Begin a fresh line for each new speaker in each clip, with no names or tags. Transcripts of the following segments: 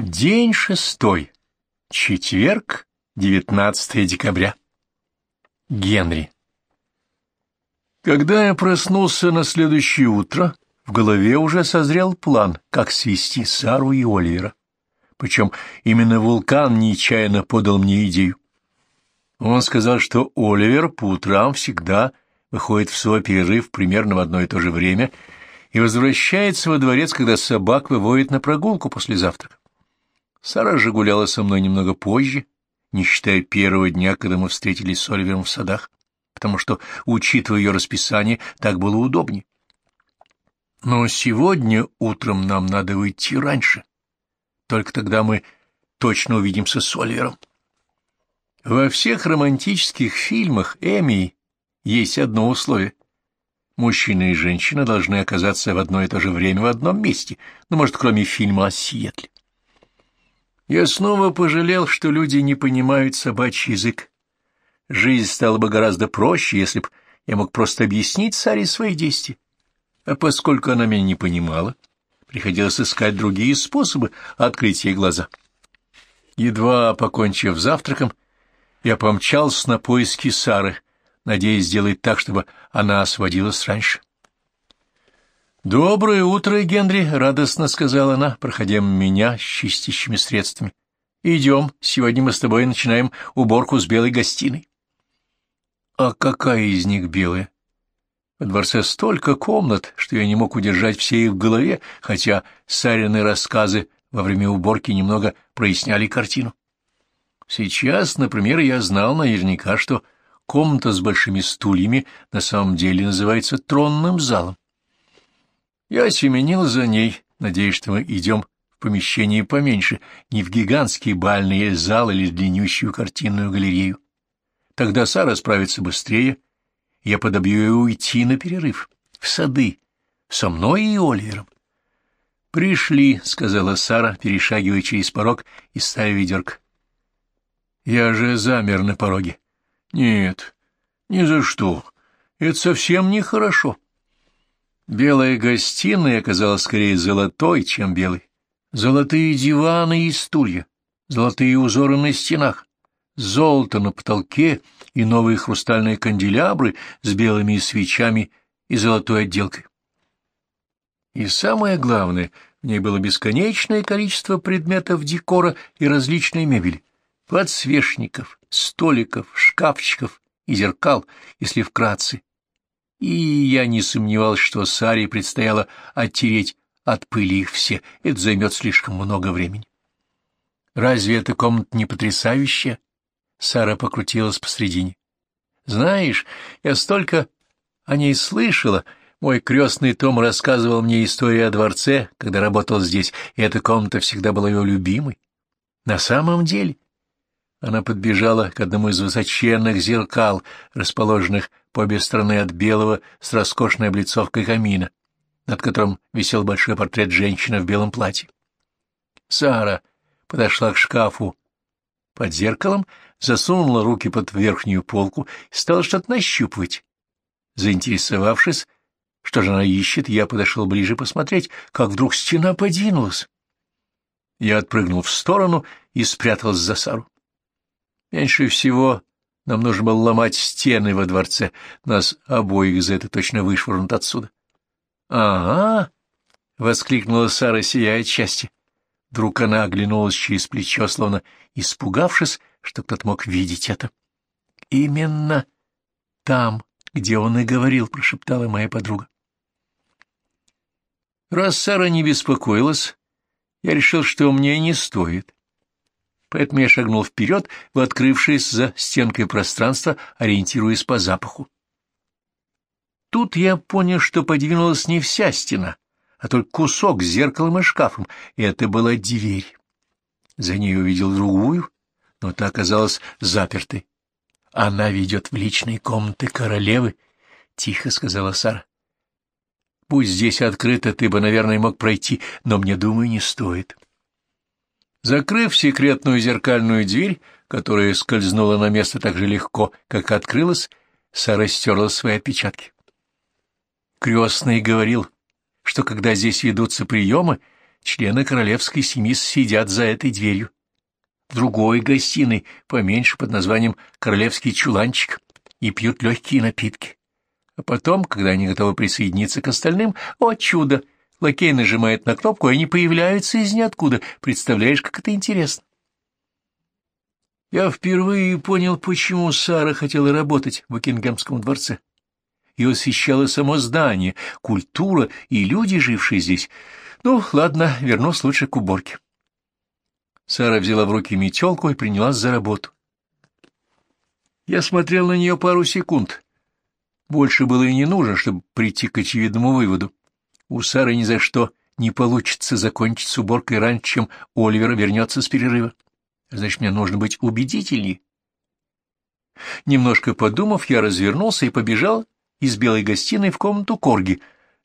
День шестой. Четверг, 19 декабря. Генри. Когда я проснулся на следующее утро, в голове уже созрел план, как свести Сару и Оливера. Причем именно вулкан нечаянно подал мне идею. Он сказал, что Оливер по утрам всегда выходит в свой перерыв примерно в одно и то же время и возвращается во дворец, когда собак выводит на прогулку после завтрака. Сара же гуляла со мной немного позже, не считая первого дня, когда мы встретились с Оливером в садах, потому что, учитывая ее расписание, так было удобнее. Но сегодня утром нам надо выйти раньше. Только тогда мы точно увидимся с Оливером. Во всех романтических фильмах Эми есть одно условие. Мужчина и женщина должны оказаться в одно и то же время в одном месте, ну, может, кроме фильма о Сиэтле. Я снова пожалел, что люди не понимают собачий язык. Жизнь стала бы гораздо проще, если б я мог просто объяснить Саре свои действия. А поскольку она меня не понимала, приходилось искать другие способы открыть ей глаза. Едва покончив завтраком, я помчался на поиски Сары, надеясь сделать так, чтобы она освободилась раньше. «Доброе утро, Генри!» — радостно сказала она, проходя меня с чистящими средствами. «Идем, сегодня мы с тобой начинаем уборку с белой гостиной». «А какая из них белая?» Во дворце столько комнат, что я не мог удержать все их в голове, хотя Сарины рассказы во время уборки немного проясняли картину. Сейчас, например, я знал наверняка, что комната с большими стульями на самом деле называется тронным залом. Я семенил за ней, надеясь, что мы идем в помещение поменьше, не в гигантский бальный зал или длиннющую картинную галерею. Тогда Сара справится быстрее, я подобью ее уйти на перерыв, в сады, со мной и Оливером. «Пришли», — сказала Сара, перешагивая через порог и ставя ведерко. «Я же замер на пороге». «Нет, ни за что. Это совсем нехорошо». Белая гостиная оказалась скорее золотой, чем белой. Золотые диваны и стулья, золотые узоры на стенах, золото на потолке и новые хрустальные канделябры с белыми свечами и золотой отделкой. И самое главное, в ней было бесконечное количество предметов декора и различной мебели, подсвечников, столиков, шкафчиков и зеркал, если вкратце, и я не сомневался, что Саре предстояло оттереть от пыли их все, это займет слишком много времени. Разве эта комната не потрясающая? Сара покрутилась посредине. Знаешь, я столько о ней слышала. Мой крестный Том рассказывал мне историю о дворце, когда работал здесь, и эта комната всегда была его любимой. На самом деле... Она подбежала к одному из высоченных зеркал, расположенных по обе стороны от белого с роскошной облицовкой камина, над которым висел большой портрет женщины в белом платье. Сара подошла к шкафу под зеркалом, засунула руки под верхнюю полку и стала что-то нащупывать. Заинтересовавшись, что же она ищет, я подошел ближе посмотреть, как вдруг стена подвинулась. Я отпрыгнул в сторону и спрятался за Сару. Меньше всего нам нужно было ломать стены во дворце. Нас обоих за это точно вышвырнут отсюда. — Ага! — воскликнула Сара, сияя от счастья. Вдруг она оглянулась через плечо, словно испугавшись, что кто-то мог видеть это. — Именно там, где он и говорил, — прошептала моя подруга. Раз Сара не беспокоилась, я решил, что мне не стоит поэтому я шагнул вперед в открывшееся за стенкой пространство, ориентируясь по запаху. Тут я понял, что подвинулась не вся стена, а только кусок с зеркалом и шкафом, и это была дверь. За ней увидел другую, но та оказалась запертой. «Она ведет в личные комнаты королевы», — тихо сказала Сара. «Будь здесь открыто, ты бы, наверное, мог пройти, но мне, думаю, не стоит». Закрыв секретную зеркальную дверь, которая скользнула на место так же легко, как открылась, Сара стерла свои отпечатки. Крестный говорил, что когда здесь ведутся приемы, члены королевской семьи сидят за этой дверью. В другой гостиной, поменьше, под названием «Королевский чуланчик», и пьют легкие напитки. А потом, когда они готовы присоединиться к остальным, о чудо! Лакей нажимает на кнопку, и они появляются из ниоткуда. Представляешь, как это интересно? Я впервые понял, почему Сара хотела работать в Букингемском дворце. Ее восхищало само здание, культура и люди, жившие здесь. Ну, ладно, вернусь лучше к уборке. Сара взяла в руки метелку и принялась за работу. Я смотрел на нее пару секунд. Больше было и не нужно, чтобы прийти к очевидному выводу. У Сары ни за что не получится закончить с уборкой раньше, чем Оливер вернется с перерыва. Значит, мне нужно быть убедительней. Немножко подумав, я развернулся и побежал из белой гостиной в комнату Корги.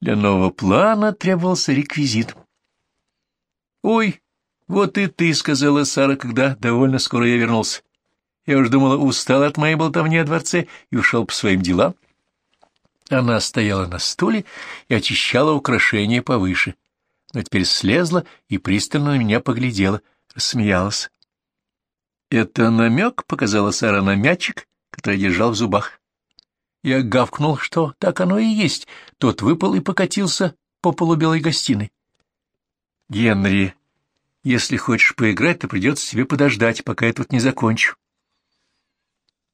Для нового плана требовался реквизит. «Ой, вот и ты», — сказала Сара, когда довольно скоро я вернулся. Я уж думала, устал от моей болтовни о дворце и ушел по своим делам. Она стояла на стуле и очищала украшения повыше, но теперь слезла и пристально на меня поглядела, рассмеялась. «Это намек?» — показала Сара на мячик, который держал в зубах. Я гавкнул, что так оно и есть. Тот выпал и покатился по полу белой гостиной. «Генри, если хочешь поиграть, то придется тебе подождать, пока я тут не закончу».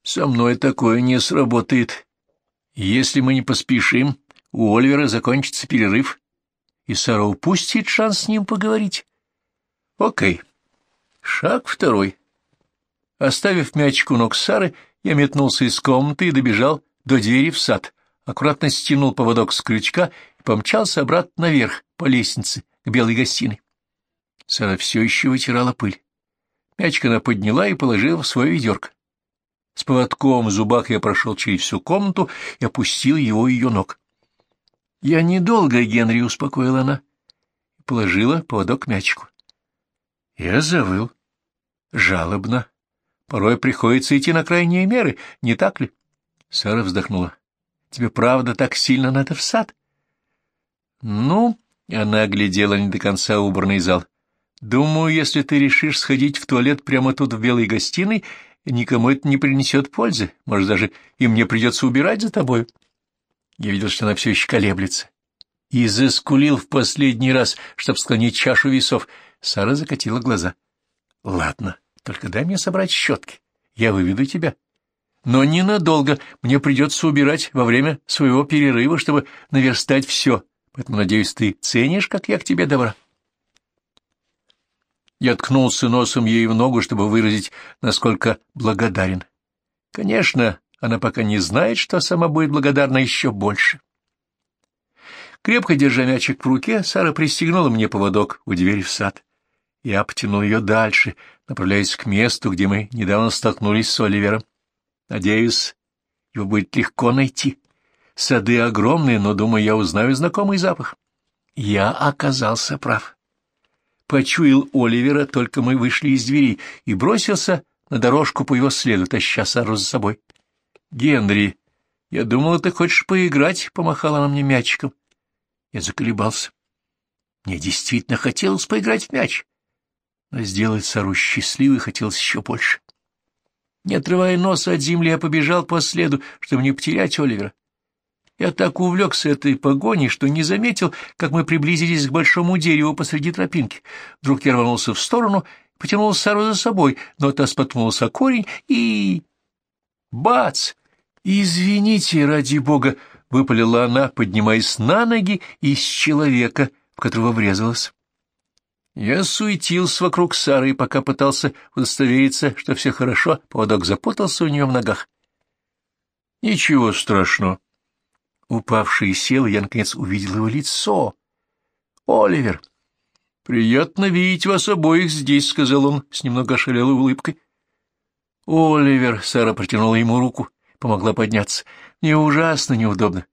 «Со мной такое не сработает. Если мы не поспешим, у Оливера закончится перерыв, и Сара упустит шанс с ним поговорить». «Окей. Шаг второй». Оставив мячик у ног Сары, я метнулся из комнаты и добежал до двери в сад, аккуратно стянул поводок с крючка и помчался обратно наверх по лестнице к белой гостиной. Сара все еще вытирала пыль. Мячик она подняла и положила в свое ведерко. С поводком в зубах я прошел через всю комнату и опустил его ее ног. — Я недолго, Генри, — успокоила она, положила поводок к мячику. Я завыл. Жалобно. Порой приходится идти на крайние меры, не так ли? Сара вздохнула. — Тебе правда так сильно надо в сад? — Ну, — она оглядела не до конца убранный зал. — Думаю, если ты решишь сходить в туалет прямо тут в белой гостиной, никому это не принесет пользы. Может, даже и мне придется убирать за тобой. Я видел, что она все еще колеблется. И заскулил в последний раз, чтобы склонить чашу весов. Сара закатила глаза. — Ладно. — только дай мне собрать щетки. Я выведу тебя. Но ненадолго. Мне придется убирать во время своего перерыва, чтобы наверстать все. Поэтому, надеюсь, ты ценишь, как я к тебе добра. Я ткнулся носом ей в ногу, чтобы выразить, насколько благодарен. Конечно, она пока не знает, что сама будет благодарна еще больше. Крепко держа мячик в руке, Сара пристегнула мне поводок у двери в сад. Я потянул ее дальше, направляясь к месту, где мы недавно столкнулись с Оливером. Надеюсь, его будет легко найти. Сады огромные, но, думаю, я узнаю знакомый запах. Я оказался прав. Почуял Оливера, только мы вышли из двери, и бросился на дорожку по его следу, таща Сару за собой. — Генри, я думала, ты хочешь поиграть, — помахала она мне мячиком. Я заколебался. Мне действительно хотелось поиграть в мяч но сделать Сару счастливой хотелось еще больше. Не отрывая носа от земли, я побежал по следу, чтобы не потерять Оливера. Я так увлекся этой погоней, что не заметил, как мы приблизились к большому дереву посреди тропинки. Вдруг я рванулся в сторону, потянул Сару за собой, но та споткнулся о корень и... Бац! «Извините, ради бога!» — выпалила она, поднимаясь на ноги из человека, в которого врезалась. Я суетился вокруг Сары, пока пытался удостовериться, что все хорошо, поводок запутался у нее в ногах. Ничего страшного. Упавший сел, я, наконец, увидел его лицо. «Оливер!» «Приятно видеть вас обоих здесь», — сказал он с немного ошалелой улыбкой. «Оливер!» — Сара протянула ему руку, помогла подняться. «Мне ужасно неудобно.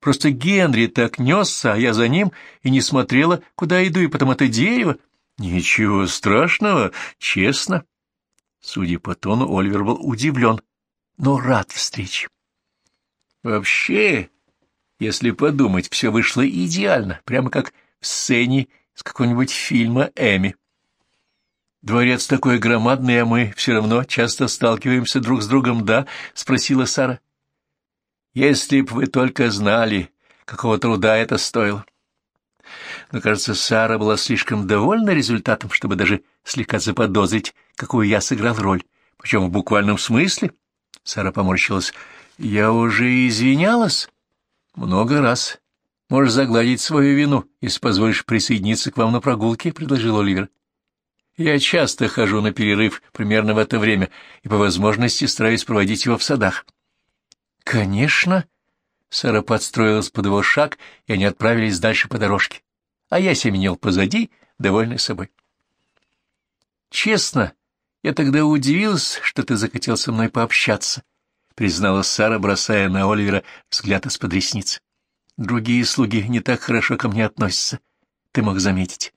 Просто Генри так несся, а я за ним и не смотрела, куда иду, и потом это дерево. Ничего страшного, честно. Судя по тону, Оливер был удивлен, но рад встрече. Вообще, если подумать, все вышло идеально, прямо как в сцене с какого-нибудь фильма Эми. «Дворец такой громадный, а мы все равно часто сталкиваемся друг с другом, да?» — спросила Сара. «Если б вы только знали, какого труда это стоило». Но, кажется, Сара была слишком довольна результатом, чтобы даже слегка заподозрить, какую я сыграл роль. Причем в буквальном смысле. Сара поморщилась. «Я уже извинялась?» «Много раз. Можешь загладить свою вину, если позволишь присоединиться к вам на прогулке», — предложил Оливер. «Я часто хожу на перерыв примерно в это время и по возможности стараюсь проводить его в садах». «Конечно!» Сара подстроилась под его шаг, и они отправились дальше по дорожке. А я семенил позади, довольный собой. «Честно, я тогда удивился, что ты захотел со мной пообщаться», — признала Сара, бросая на Оливера взгляд из-под ресниц. «Другие слуги не так хорошо ко мне относятся, ты мог заметить».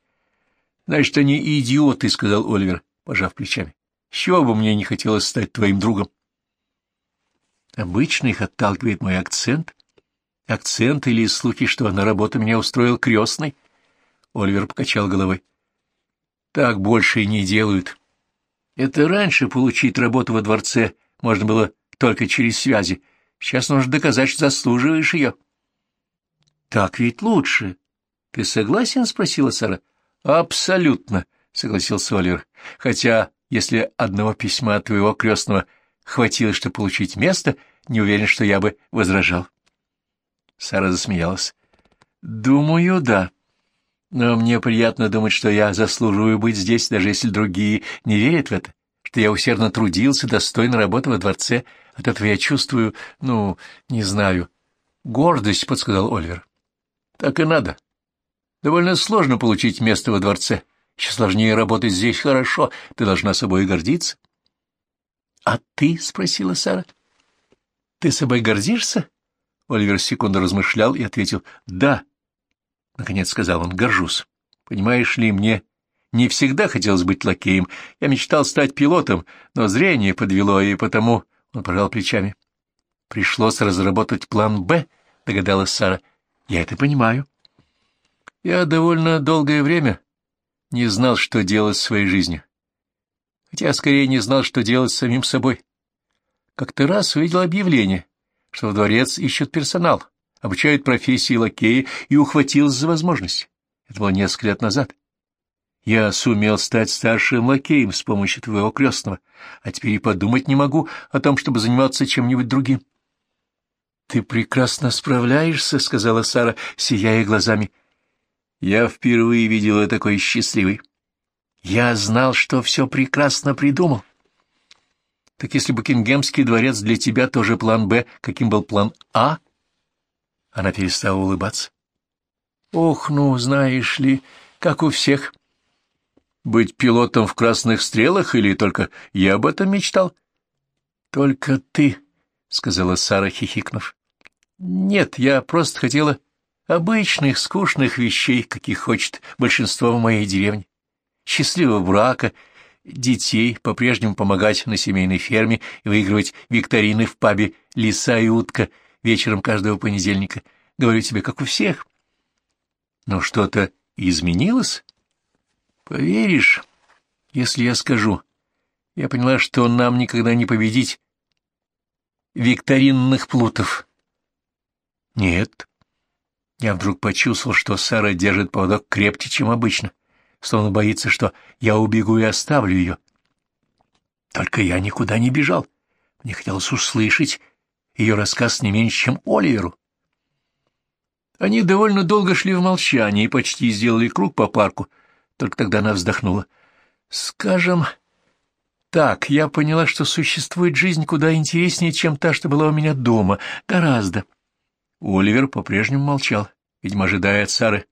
«Значит, они идиоты», — сказал Оливер, пожав плечами. «С чего бы мне не хотелось стать твоим другом?» Обычно их отталкивает мой акцент. Акцент или слухи, что на работу меня устроил крестный. Оливер покачал головой. Так больше и не делают. Это раньше получить работу во дворце можно было только через связи. Сейчас нужно доказать, что заслуживаешь ее. — Так ведь лучше. — Ты согласен? — спросила Сара. — Абсолютно, — согласился Оливер. — Хотя, если одного письма твоего крестного хватило, чтобы получить место, не уверен, что я бы возражал. Сара засмеялась. — Думаю, да. Но мне приятно думать, что я заслуживаю быть здесь, даже если другие не верят в это, что я усердно трудился, достойно работы во дворце. От этого я чувствую, ну, не знаю, гордость, — подсказал Оливер. — Так и надо. Довольно сложно получить место во дворце. Еще сложнее работать здесь хорошо. Ты должна собой гордиться. — А ты? — спросила Сара. — Ты собой гордишься? Оливер секунду размышлял и ответил «Да». Наконец сказал он, горжусь. Понимаешь ли, мне не всегда хотелось быть лакеем. Я мечтал стать пилотом, но зрение подвело, и потому он пожал плечами. Пришлось разработать план «Б», догадалась Сара. Я это понимаю. Я довольно долгое время не знал, что делать с своей жизнью. Хотя скорее не знал, что делать с самим собой. Как-то раз увидел объявление, что в дворец ищут персонал обучают профессии лакея и ухватился за возможность. Это было несколько лет назад. Я сумел стать старшим лакеем с помощью твоего крестного, а теперь и подумать не могу о том, чтобы заниматься чем-нибудь другим. — Ты прекрасно справляешься, — сказала Сара, сияя глазами. Я впервые видела такой счастливый. Я знал, что все прекрасно придумал. Так если Букингемский дворец для тебя тоже план «Б», каким был план «А», она перестала улыбаться. «Ох, ну, знаешь ли, как у всех. Быть пилотом в красных стрелах или только я об этом мечтал?» «Только ты», — сказала Сара, хихикнув. «Нет, я просто хотела обычных, скучных вещей, каких хочет большинство в моей деревне. Счастливого брака, детей, по-прежнему помогать на семейной ферме и выигрывать викторины в пабе «Лиса и утка», вечером каждого понедельника. Говорю тебе, как у всех. Но что-то изменилось? Поверишь, если я скажу. Я поняла, что нам никогда не победить викторинных плутов. Нет. Я вдруг почувствовал, что Сара держит поводок крепче, чем обычно, словно боится, что я убегу и оставлю ее. Только я никуда не бежал. Мне хотелось услышать, ее рассказ не меньше, чем Оливеру. Они довольно долго шли в молчании и почти сделали круг по парку, только тогда она вздохнула. «Скажем так, я поняла, что существует жизнь куда интереснее, чем та, что была у меня дома. Гораздо». Оливер по-прежнему молчал, видимо, ожидая от Сары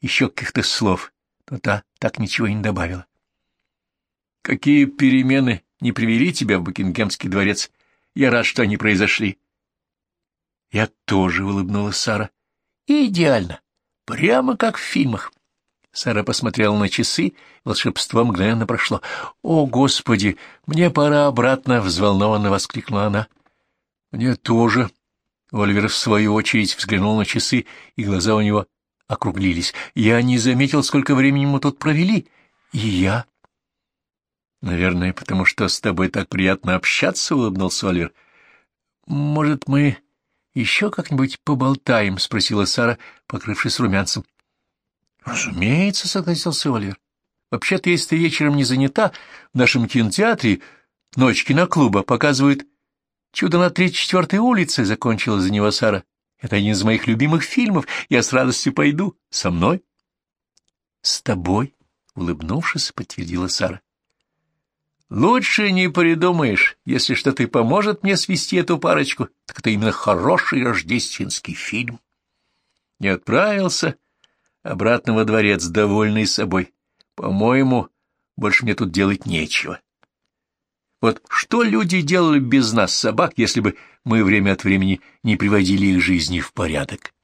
еще каких-то слов, но та так ничего и не добавила. «Какие перемены не привели тебя в Букингемский дворец? Я рад, что они произошли». Я тоже улыбнулась Сара. Идеально. Прямо как в фильмах. Сара посмотрела на часы, волшебство мгновенно прошло. «О, Господи, мне пора обратно!» — взволнованно воскликнула она. «Мне тоже». Оливер, в свою очередь, взглянул на часы, и глаза у него округлились. Я не заметил, сколько времени мы тут провели. И я. Наверное, потому что с тобой так приятно общаться, — улыбнулся Оливер. Может, мы еще как-нибудь поболтаем? — спросила Сара, покрывшись румянцем. — Разумеется, — согласился Оливер. — Вообще-то, если ты вечером не занята, в нашем кинотеатре ночь киноклуба показывают «Чудо на тридцать четвертой улице», — закончила за него Сара. Это один из моих любимых фильмов. Я с радостью пойду. Со мной? — С тобой? — улыбнувшись, подтвердила Сара. — Лучше не придумаешь. Если что-то и поможет мне свести эту парочку, так это именно хороший рождественский фильм. И отправился обратно во дворец, довольный собой. По-моему, больше мне тут делать нечего. Вот что люди делали без нас, собак, если бы мы время от времени не приводили их жизни в порядок?